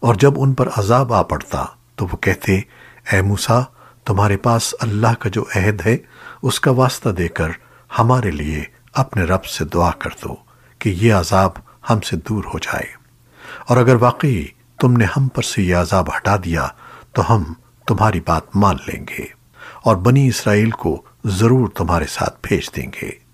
اور جب ان پر عذاب آ پڑتا تو وہ کہتے، اے موسیٰ، تمہارے پاس اللہ کا جو عہد ہے، اس کا واسطہ دے کر ہمارے لیے اپنے رب سے دعا کر دو کہ یہ عذاب ہم سے دور ہو جائے۔ اور اگر واقعی تم نے ہم پر سے یہ عذاب ہٹا دیا، تو ہم تمہاری بات مان لیں گے اور بنی اسرائیل کو ضرور تمہارے ساتھ بھیج دیں گے۔